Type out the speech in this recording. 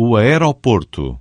o aeroporto.